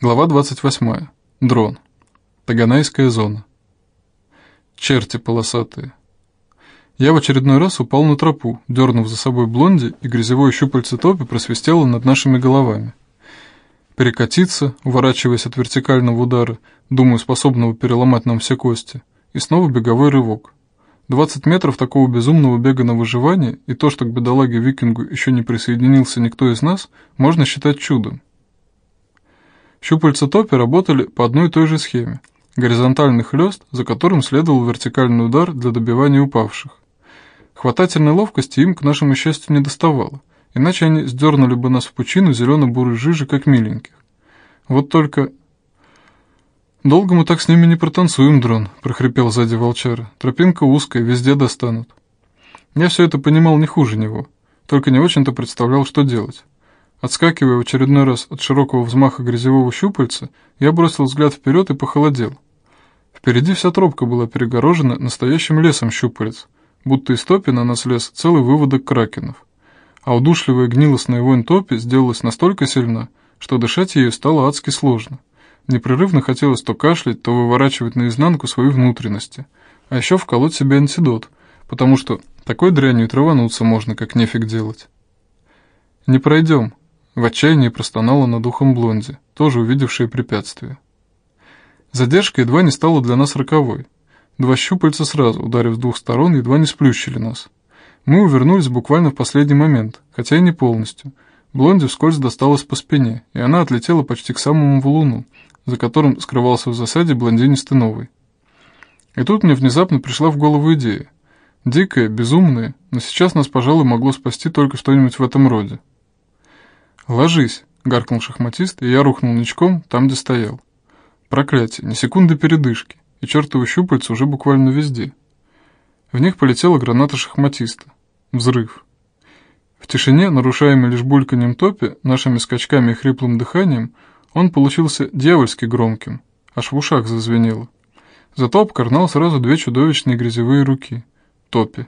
Глава 28. Дрон. Таганайская зона. Черти полосатые. Я в очередной раз упал на тропу, дернув за собой блонди, и грязевое щупальце топи просвистело над нашими головами. Перекатиться, уворачиваясь от вертикального удара, думаю, способного переломать нам все кости, и снова беговой рывок. 20 метров такого безумного бега на выживание и то, что к бедолаге-викингу еще не присоединился никто из нас, можно считать чудом. Щупальца топи работали по одной и той же схеме. Горизонтальный хлест, за которым следовал вертикальный удар для добивания упавших. Хватательной ловкости им, к нашему счастью, не доставало, иначе они сдернули бы нас в пучину зелено-бурой жижи, как миленьких. Вот только... «Долго мы так с ними не протанцуем, дрон», — прохрипел сзади волчара. «Тропинка узкая, везде достанут». Я все это понимал не хуже него, только не очень-то представлял, что делать. Отскакивая в очередной раз от широкого взмаха грязевого щупальца, я бросил взгляд вперед и похолодел. Впереди вся тропка была перегорожена настоящим лесом щупалец, будто из топи на нас лез целый выводок кракенов. А удушливая гнилостная вонь топи сделалась настолько сильна, что дышать ею стало адски сложно. Непрерывно хотелось то кашлять, то выворачивать наизнанку свои внутренности, а еще вколоть себе антидот, потому что такой дрянью травануться можно, как нефиг делать. «Не пройдем», в отчаянии простонала над ухом Блонди, тоже увидевшая препятствие. Задержка едва не стала для нас роковой. Два щупальца сразу, ударив с двух сторон, едва не сплющили нас. Мы увернулись буквально в последний момент, хотя и не полностью. Блонди вскользь досталась по спине, и она отлетела почти к самому валуну, за которым скрывался в засаде блондинистый новый. И тут мне внезапно пришла в голову идея. Дикая, безумная, но сейчас нас, пожалуй, могло спасти только что-нибудь в этом роде. «Ложись!» — гаркнул шахматист, и я рухнул ничком там, где стоял. Проклятие, ни секунды передышки, и чертовы щупальца уже буквально везде. В них полетела граната шахматиста. Взрыв. В тишине, нарушаемой лишь бульканьем топи, нашими скачками и хриплым дыханием, он получился дьявольски громким, аж в ушах зазвенело. Зато обкорнал сразу две чудовищные грязевые руки, топи,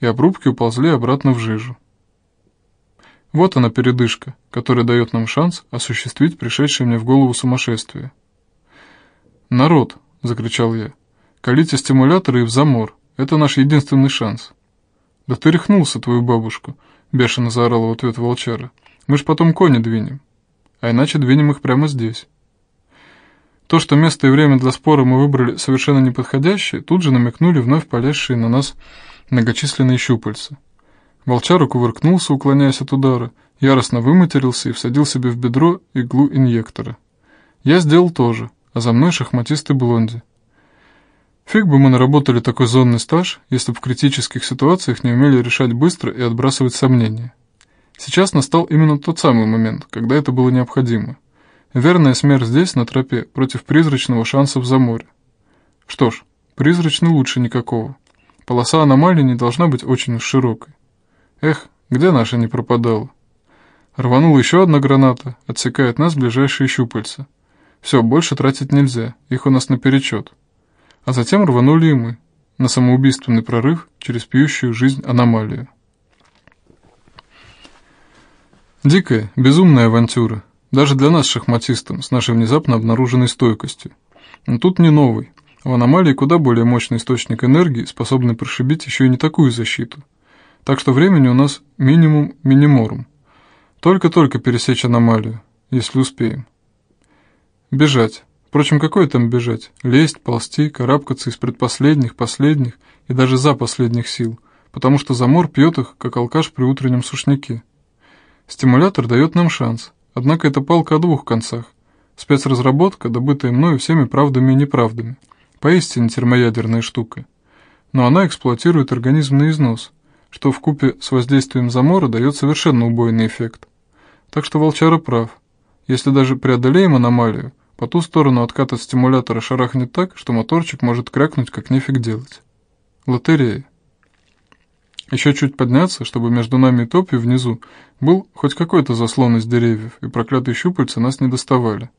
и обрубки уползли обратно в жижу. Вот она передышка, которая дает нам шанс осуществить пришедшее мне в голову сумасшествие. «Народ!» — закричал я. «Колите стимуляторы и в замор. Это наш единственный шанс». «Да ты рехнулся, твою бабушку!» — бешено заорал в ответ волчара. «Мы ж потом кони двинем. А иначе двинем их прямо здесь». То, что место и время для спора мы выбрали совершенно неподходящее, тут же намекнули вновь полезшие на нас многочисленные щупальца. Волчара кувыркнулся, уклоняясь от удара, яростно выматерился и всадил себе в бедро иглу инъектора. Я сделал то же, а за мной шахматистый блонди. Фиг бы мы наработали такой зонный стаж, если бы в критических ситуациях не умели решать быстро и отбрасывать сомнения. Сейчас настал именно тот самый момент, когда это было необходимо. Верная смерть здесь, на тропе, против призрачного шанса в заморе. Что ж, призрачный лучше никакого. Полоса аномалии не должна быть очень уж широкой. Эх, где наша не пропадала? Рванула еще одна граната, отсекает нас ближайшие щупальца. Все, больше тратить нельзя, их у нас наперечет. А затем рванули и мы, на самоубийственный прорыв через пьющую жизнь аномалию. Дикая, безумная авантюра, даже для нас, шахматистам, с нашей внезапно обнаруженной стойкостью. Но тут не новый. В аномалии куда более мощный источник энергии, способный прошибить еще и не такую защиту – так что времени у нас минимум миниморум. Только-только пересечь аномалию, если успеем. Бежать. Впрочем, какое там бежать? Лезть, ползти, карабкаться из предпоследних, последних и даже за последних сил, потому что замор пьет их, как алкаш при утреннем сушняке. Стимулятор дает нам шанс, однако это палка о двух концах. Спецразработка, добытая мною всеми правдами и неправдами. Поистине термоядерная штука. Но она эксплуатирует организм на износ – что в купе с воздействием замора дает совершенно убойный эффект. Так что волчара прав. Если даже преодолеем аномалию, по ту сторону откат от стимулятора шарахнет так, что моторчик может крякнуть, как нефиг делать. Лотерея. Еще чуть подняться, чтобы между нами и топью внизу был хоть какой-то заслон из деревьев, и проклятые щупальца нас не доставали.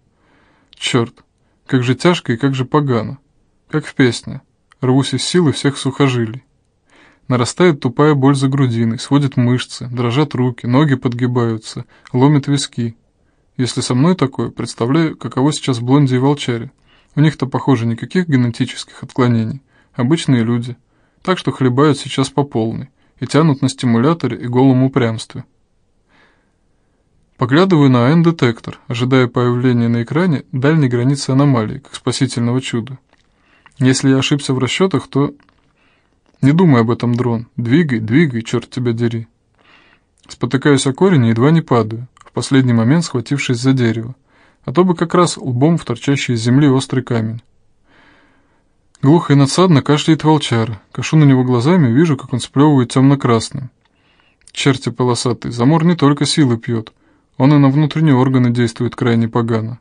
Черт, как же тяжко и как же погано. Как в песне. Рвусь из силы всех сухожилий. Нарастает тупая боль за грудиной, сводит мышцы, дрожат руки, ноги подгибаются, ломит виски. Если со мной такое, представляю, каково сейчас Блонди и Волчаре. У них-то, похоже, никаких генетических отклонений. Обычные люди. Так что хлебают сейчас по полной. И тянут на стимуляторе и голом упрямстве. Поглядываю на АН-детектор, ожидая появления на экране дальней границы аномалии, как спасительного чуда. Если я ошибся в расчетах, то... Не думай об этом, дрон. Двигай, двигай, черт тебя дери. Спотыкаюсь о корень и едва не падаю, в последний момент схватившись за дерево, а то бы как раз лбом в торчащий из земли острый камень. Глухо и надсадно кашляет волчара, кашу на него глазами вижу, как он сплевывает темно-красным. Черти полосатый, замор не только силы пьет, он и на внутренние органы действует крайне погано.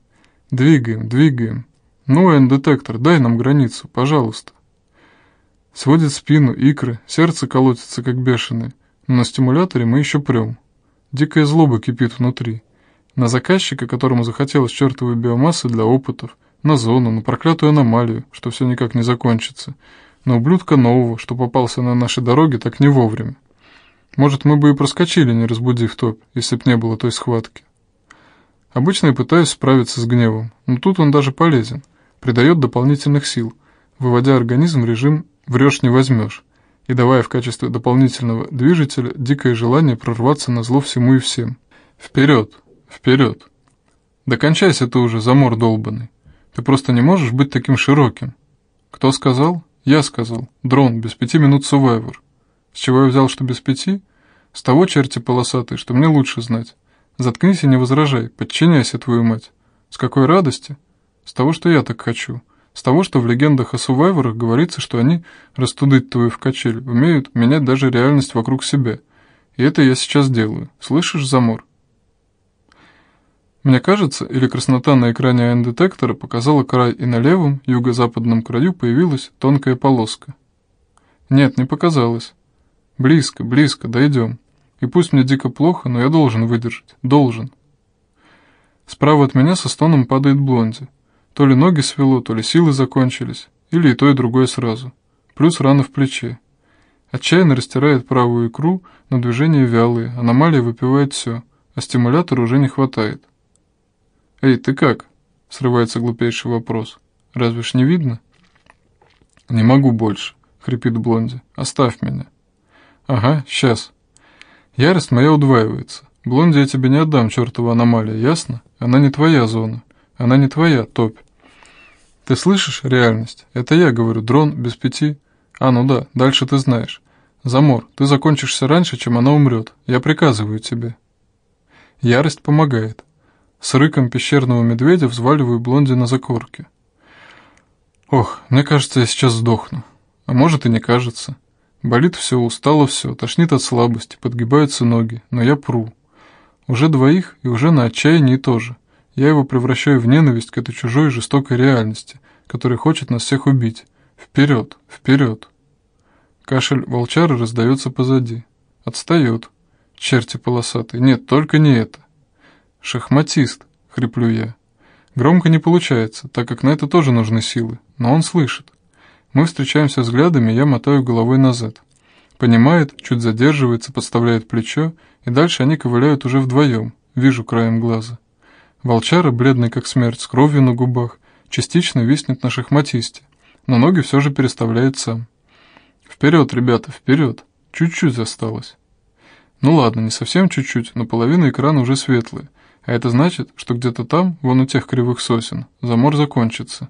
Двигаем, двигаем. Ну, Н-детектор, дай нам границу, пожалуйста. Сводит спину, икры, сердце колотится, как бешеное, но на стимуляторе мы еще прем. Дикая злоба кипит внутри. На заказчика, которому захотелось чертовой биомассы для опытов, на зону, на проклятую аномалию, что все никак не закончится, на ублюдка нового, что попался на нашей дороге так не вовремя. Может, мы бы и проскочили, не разбудив топ, если б не было той схватки. Обычно я пытаюсь справиться с гневом, но тут он даже полезен, придает дополнительных сил, выводя организм в режим «врешь не возьмешь» и давая в качестве дополнительного движителя дикое желание прорваться на зло всему и всем. Вперед, вперед. Докончайся ты уже, замор долбанный. Ты просто не можешь быть таким широким. Кто сказал? Я сказал. Дрон, без пяти минут сувайвер. С чего я взял, что без пяти? С того черти полосатый, что мне лучше знать. Заткнись и не возражай, подчиняйся, твою мать. С какой радости? С того, что я так хочу. С того, что в легендах о сувайверах говорится, что они, растудыть твою в качель, умеют менять даже реальность вокруг себя. И это я сейчас делаю. Слышишь, Замор? Мне кажется, или краснота на экране АН-детектора показала край, и на левом, юго-западном краю появилась тонкая полоска. Нет, не показалось. Близко, близко, дойдем. И пусть мне дико плохо, но я должен выдержать. Должен. Справа от меня со стоном падает блонди. То ли ноги свело, то ли силы закончились. Или и то, и другое сразу. Плюс рана в плече. Отчаянно растирает правую икру, но движения вялые, аномалия выпивает все, а стимулятора уже не хватает. «Эй, ты как?» — срывается глупейший вопрос. «Разве ж не видно?» «Не могу больше», — хрипит Блонди. «Оставь меня». «Ага, сейчас». Ярость моя удваивается. Блонди я тебе не отдам, чертова аномалия, ясно? Она не твоя зона. Она не твоя, топь. Ты слышишь реальность? Это я говорю, дрон без пяти. А, ну да, дальше ты знаешь. Замор, ты закончишься раньше, чем она умрет. Я приказываю тебе. Ярость помогает. С рыком пещерного медведя взваливаю блонди на закорке. Ох, мне кажется, я сейчас сдохну. А может и не кажется. Болит все, устало все, тошнит от слабости, подгибаются ноги, но я пру. Уже двоих и уже на отчаянии тоже. Я его превращаю в ненависть к этой чужой жестокой реальности, которая хочет нас всех убить. Вперед, вперед. Кашель волчара раздается позади. Отстает. Черти полосатые. Нет, только не это. Шахматист, хриплю я. Громко не получается, так как на это тоже нужны силы, но он слышит. Мы встречаемся взглядами, я мотаю головой назад. Понимает, чуть задерживается, подставляет плечо, и дальше они ковыляют уже вдвоем, вижу краем глаза. Волчара, бледный как смерть, с кровью на губах, частично виснет на шахматисте, но ноги все же переставляет сам. Вперед, ребята, вперед! Чуть-чуть осталось. Ну ладно, не совсем чуть-чуть, но половина экрана уже светлая, а это значит, что где-то там, вон у тех кривых сосен, замор закончится.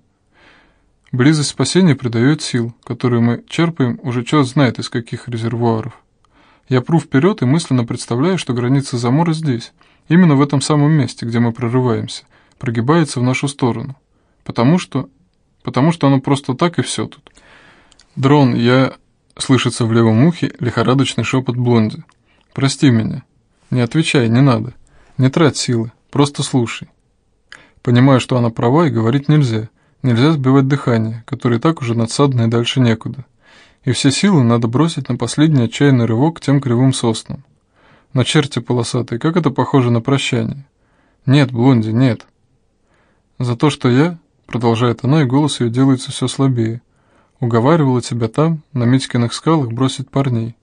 Близость спасения придает сил, которые мы черпаем уже черт знает из каких резервуаров. Я пру вперед и мысленно представляю, что граница замора здесь, именно в этом самом месте, где мы прорываемся, прогибается в нашу сторону. Потому что... потому что оно просто так и все тут. «Дрон, я...» — слышится в левом ухе лихорадочный шепот Блонди. «Прости меня. Не отвечай, не надо. Не трать силы, просто слушай». Понимаю, что она права и говорить нельзя, Нельзя сбивать дыхание, которое и так уже надсадно и дальше некуда. И все силы надо бросить на последний отчаянный рывок к тем кривым соснам. На черти полосатые, как это похоже на прощание. Нет, Блонди, нет. За то, что я, продолжает она, и голос ее делается все слабее, уговаривала тебя там, на Митькиных скалах, бросить парней.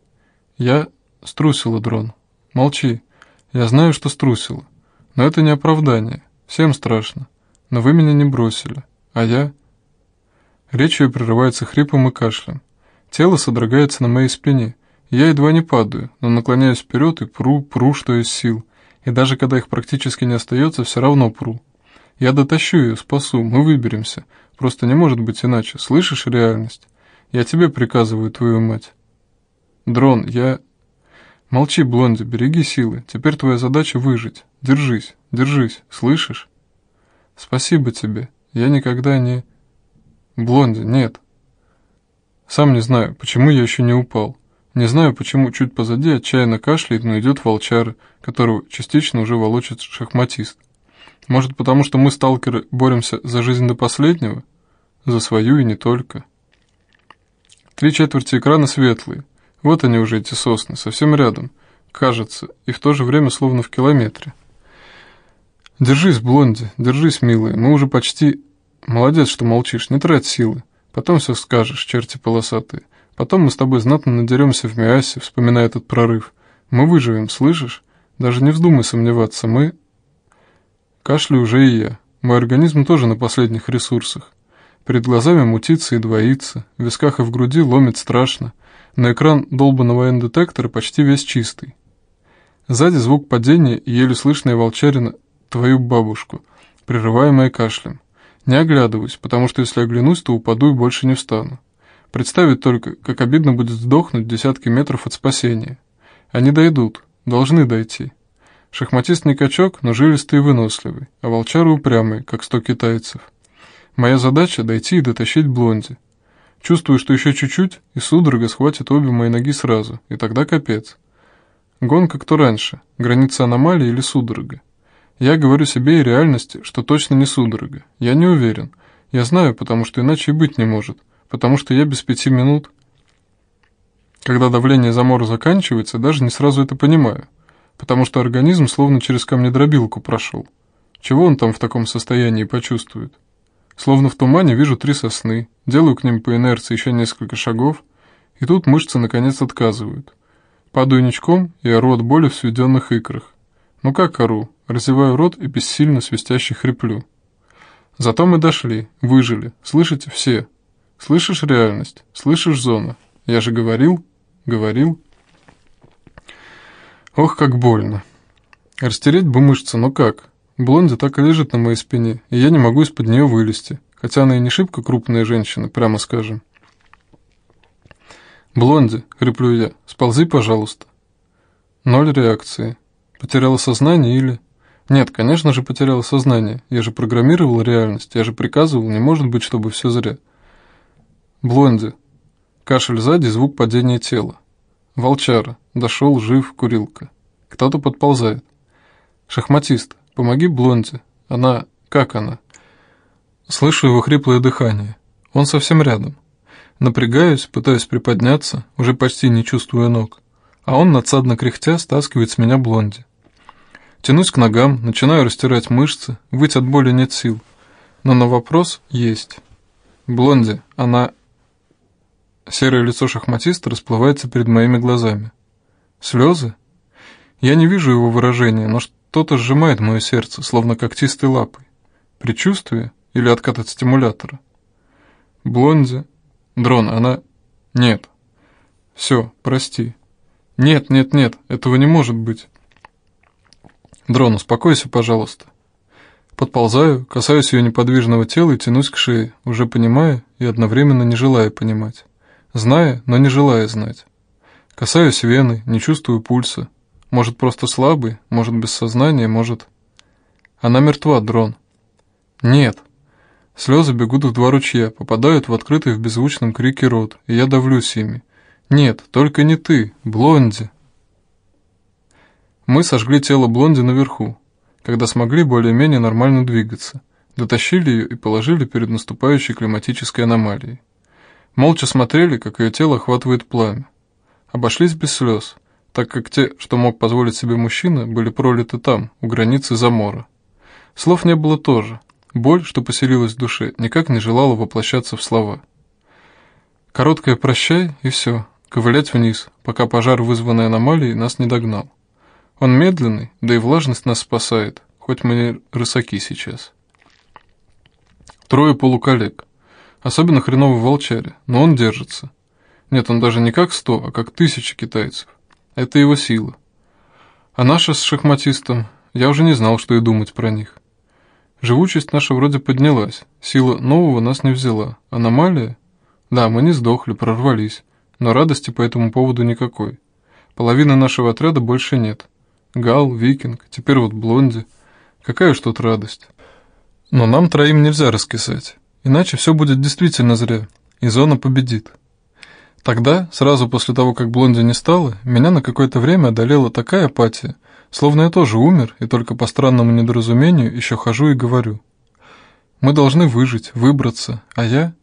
Я струсила, Дрон. Молчи. Я знаю, что струсила. Но это не оправдание. Всем страшно. Но вы меня не бросили. А я... Речь ее прерывается хрипом и кашлем. Тело содрогается на моей спине. Я едва не падаю, но наклоняюсь вперед и пру, пру, что из сил. И даже когда их практически не остается, все равно пру. Я дотащу ее, спасу, мы выберемся. Просто не может быть иначе. Слышишь реальность? Я тебе приказываю, твою мать. Дрон, я... Молчи, Блонди, береги силы. Теперь твоя задача выжить. Держись, держись, слышишь? Спасибо тебе. Я никогда не... Блонди, нет. Сам не знаю, почему я еще не упал. Не знаю, почему чуть позади отчаянно кашляет, но идет волчар, которого частично уже волочит шахматист. Может, потому что мы, сталкеры, боремся за жизнь до последнего? За свою и не только. Три четверти экрана светлые. Вот они уже, эти сосны, совсем рядом. Кажется, и в то же время словно в километре. Держись, Блонди, держись, милая, мы уже почти... Молодец, что молчишь, не трать силы. Потом все скажешь, черти полосатые. Потом мы с тобой знатно надеремся в Миасе, вспоминая этот прорыв. Мы выживем, слышишь? Даже не вздумай сомневаться, мы... Кашлю уже и я. Мой организм тоже на последних ресурсах. Перед глазами мутится и двоится, в висках и в груди ломит страшно. На экран долбанного эндотектора почти весь чистый. Сзади звук падения и еле слышная волчарина «твою бабушку», прерываемая кашлем. Не оглядываюсь, потому что если оглянусь, то упаду и больше не встану. Представить только, как обидно будет сдохнуть десятки метров от спасения. Они дойдут, должны дойти. Шахматист не качок, но жилистый и выносливый, а волчары упрямый, как сто китайцев. Моя задача — дойти и дотащить Блонди. Чувствую, что еще чуть-чуть, и судорога схватит обе мои ноги сразу, и тогда капец. Гонка кто раньше, граница аномалии или судорога. Я говорю себе и реальности, что точно не судорога. Я не уверен. Я знаю, потому что иначе и быть не может потому что я без пяти минут, когда давление замора заканчивается, даже не сразу это понимаю, потому что организм словно через камнедробилку прошел. Чего он там в таком состоянии почувствует? Словно в тумане вижу три сосны, делаю к ним по инерции еще несколько шагов, и тут мышцы наконец отказывают. Падаю ничком и ору от боли в сведенных икрах. Ну как ору? Разеваю рот и бессильно свистяще хриплю. Зато мы дошли, выжили, слышите, все. Слышишь реальность? Слышишь зону? Я же говорил, говорил. Ох, как больно. Растереть бы мышцы, но как? Блонди так и лежит на моей спине, и я не могу из-под нее вылезти, хотя она и не шибко крупная женщина, прямо скажем. «Блонди», — хриплю я, — «сползи, пожалуйста». Ноль реакции. Потеряла сознание или... Нет, конечно же потеряла сознание. Я же программировал реальность, я же приказывал, не может быть, чтобы все зря. Блонди. Кашель сзади, звук падения тела. Волчара. Дошел, жив, курилка. Кто-то подползает. Шахматист. Помоги Блонди. Она... Как она? Слышу его хриплое дыхание. Он совсем рядом. Напрягаюсь, пытаюсь приподняться, уже почти не чувствуя ног. А он, надсадно кряхтя, стаскивает с меня Блонди. Тянусь к ногам, начинаю растирать мышцы, выть от боли нет сил. Но на вопрос есть. Блонди, она Серое лицо шахматиста расплывается перед моими глазами. Слезы? Я не вижу его выражения, но что-то сжимает мое сердце, словно когтистой лапой. Предчувствие или откат от стимулятора? Блонди. Дрон, она... Нет. Все, прости. Нет, нет, нет, этого не может быть. Дрон, успокойся, пожалуйста. Подползаю, касаюсь ее неподвижного тела и тянусь к шее, уже понимая и одновременно не желая понимать зная, но не желая знать. Касаюсь вены, не чувствую пульса. Может, просто слабый, может, без сознания, может... Она мертва, дрон. Нет. Слезы бегут в два ручья, попадают в открытый в беззвучном крике рот, и я давлюсь ими. Нет, только не ты, Блонди. Мы сожгли тело Блонди наверху, когда смогли более-менее нормально двигаться, дотащили ее и положили перед наступающей климатической аномалией. Молча смотрели, как ее тело охватывает пламя. Обошлись без слез, так как те, что мог позволить себе мужчина, были пролиты там, у границы замора. Слов не было тоже. Боль, что поселилась в душе, никак не желала воплощаться в слова. Короткое «прощай» и все, ковылять вниз, пока пожар, вызванный аномалией, нас не догнал. Он медленный, да и влажность нас спасает, хоть мы и рысаки сейчас. Трое полуколлег. Особенно хреново в волчаре, но он держится. Нет, он даже не как сто, а как тысячи китайцев. Это его сила. А наша с шахматистом, я уже не знал, что и думать про них. Живучесть наша вроде поднялась, сила нового нас не взяла. Аномалия? Да, мы не сдохли, прорвались, но радости по этому поводу никакой. Половины нашего отряда больше нет. Гал, Викинг, теперь вот Блонди. Какая уж тут радость. Но нам троим нельзя раскисать, иначе все будет действительно зря, и зона победит. Тогда, сразу после того, как Блонди не стало, меня на какое-то время одолела такая апатия, словно я тоже умер, и только по странному недоразумению еще хожу и говорю. Мы должны выжить, выбраться, а я?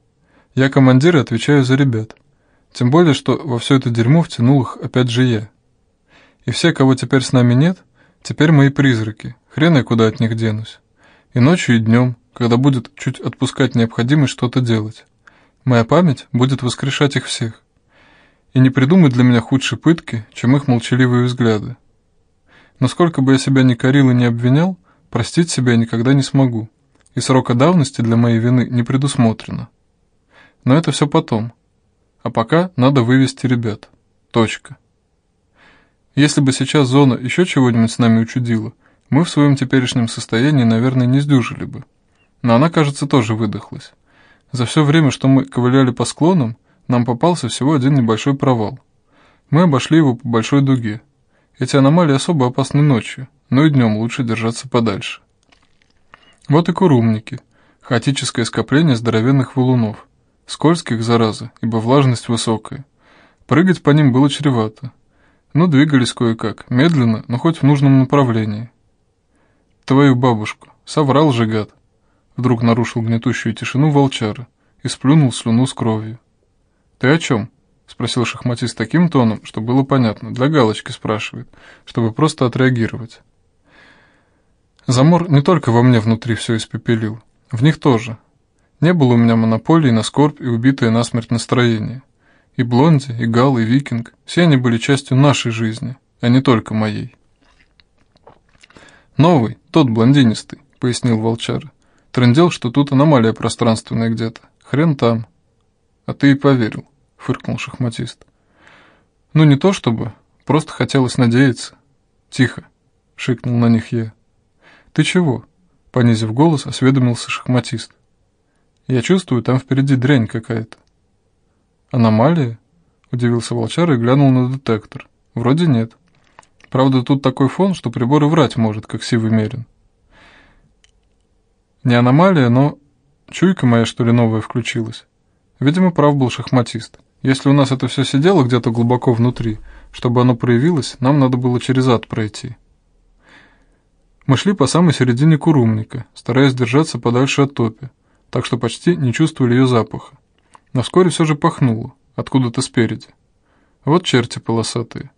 Я командир и отвечаю за ребят. Тем более, что во все это дерьмо втянул их опять же я. И все, кого теперь с нами нет, теперь мои призраки, хрен я куда от них денусь. И ночью, и днем, когда будет чуть отпускать необходимость что-то делать. Моя память будет воскрешать их всех и не придумать для меня худшей пытки, чем их молчаливые взгляды. Но сколько бы я себя ни корил и не обвинял, простить себя я никогда не смогу, и срока давности для моей вины не предусмотрено. Но это все потом. А пока надо вывести ребят. Точка. Если бы сейчас зона еще чего-нибудь с нами учудила, мы в своем теперешнем состоянии, наверное, не сдюжили бы. Но она, кажется, тоже выдохлась. За все время, что мы ковыляли по склонам, нам попался всего один небольшой провал. Мы обошли его по большой дуге. Эти аномалии особо опасны ночью, но и днем лучше держаться подальше. Вот и курумники. Хаотическое скопление здоровенных валунов. Скользких, зараза, ибо влажность высокая. Прыгать по ним было чревато. Но двигались кое-как, медленно, но хоть в нужном направлении. «Твою бабушку! Соврал же гад!» Вдруг нарушил гнетущую тишину волчара и сплюнул слюну с кровью. «Ты о чем?» — спросил шахматист таким тоном, что было понятно. Для галочки спрашивает, чтобы просто отреагировать. Замор не только во мне внутри все испепелил. В них тоже. Не было у меня монополии на скорбь и убитое насмерть настроение. И Блонди, и Гал, и Викинг — все они были частью нашей жизни, а не только моей. «Новый, тот блондинистый», — пояснил волчара. Трындел, что тут аномалия пространственная где-то. Хрен там. А ты и поверил фыркнул шахматист. «Ну не то чтобы, просто хотелось надеяться». «Тихо», — шикнул на них я. «Ты чего?» — понизив голос, осведомился шахматист. «Я чувствую, там впереди дрянь какая-то». «Аномалия?» — удивился волчар и глянул на детектор. «Вроде нет. Правда, тут такой фон, что прибор и врать может, как сивый мерин». «Не аномалия, но...» Чуйка моя, что ли, новая включилась. Видимо, прав был шахматист. Если у нас это все сидело где-то глубоко внутри, чтобы оно проявилось, нам надо было через ад пройти. Мы шли по самой середине курумника, стараясь держаться подальше от топи, так что почти не чувствовали ее запаха. Но вскоре все же пахнуло, откуда-то спереди. Вот черти полосатые.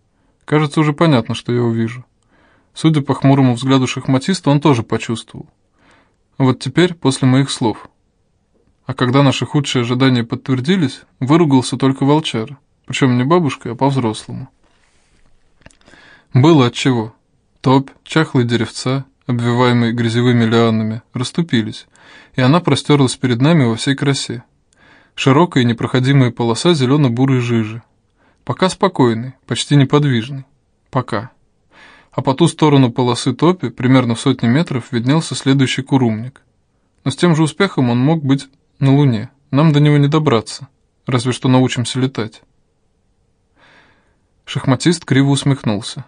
Кажется, уже понятно, что я увижу. Судя по хмурому взгляду шахматиста, он тоже почувствовал. Вот теперь, после моих слов, а когда наши худшие ожидания подтвердились, выругался только волчар, причем не бабушкой, а по-взрослому. Было отчего. Топь, чахлые деревца, обвиваемые грязевыми лианами, расступились, и она простерлась перед нами во всей красе. Широкая и непроходимая полоса зелено-бурой жижи. Пока спокойный, почти неподвижный. Пока. А по ту сторону полосы топи, примерно в сотни метров, виднелся следующий курумник. Но с тем же успехом он мог быть на Луне. Нам до него не добраться. Разве что научимся летать. Шахматист криво усмехнулся.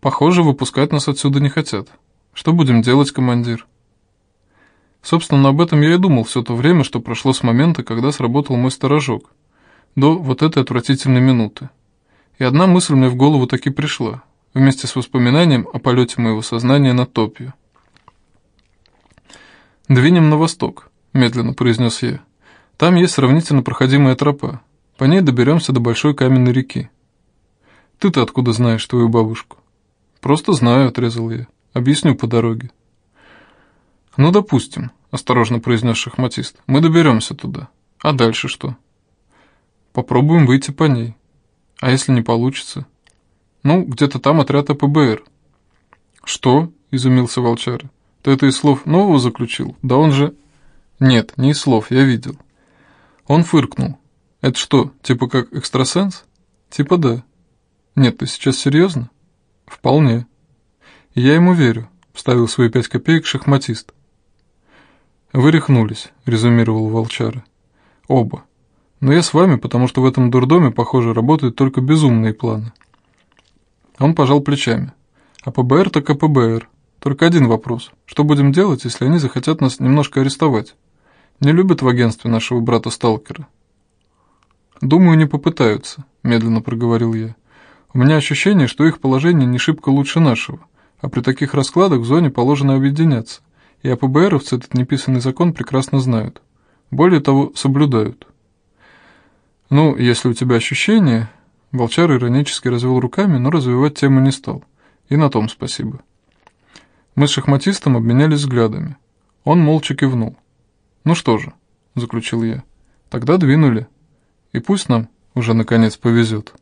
Похоже, выпускать нас отсюда не хотят. Что будем делать, командир? Собственно, об этом я и думал все то время, что прошло с момента, когда сработал мой сторожок. До вот этой отвратительной минуты. И одна мысль мне в голову таки пришла, вместе с воспоминанием о полете моего сознания над топью. Двинем на восток медленно произнес я. Там есть сравнительно проходимая тропа. По ней доберемся до большой каменной реки. Ты-то откуда знаешь твою бабушку? Просто знаю, отрезал я. Объясню по дороге. Ну, допустим, осторожно произнес шахматист. Мы доберемся туда. А дальше что? Попробуем выйти по ней. А если не получится? Ну, где-то там отряд АПБР. Что? изумился волчара. «Ты это из слов нового заключил? Да он же...» «Нет, не из слов, я видел». Он фыркнул. «Это что, типа как экстрасенс?» «Типа да». «Нет, ты сейчас серьезно?» «Вполне». «Я ему верю», — вставил свои пять копеек шахматист. «Вы рехнулись», — резюмировал волчара. «Оба. Но я с вами, потому что в этом дурдоме, похоже, работают только безумные планы». Он пожал плечами. «А ПБР так КПБР. Только один вопрос. Что будем делать, если они захотят нас немножко арестовать? Не любят в агентстве нашего брата-сталкера?» «Думаю, не попытаются», — медленно проговорил я. «У меня ощущение, что их положение не шибко лучше нашего, а при таких раскладах в зоне положено объединяться, и АПБРовцы этот неписанный закон прекрасно знают. Более того, соблюдают». «Ну, если у тебя ощущение...» Волчар иронически развел руками, но развивать тему не стал. И на том спасибо. Мы с шахматистом обменялись взглядами. Он молча кивнул. «Ну что же», — заключил я, — «тогда двинули. И пусть нам уже наконец повезет».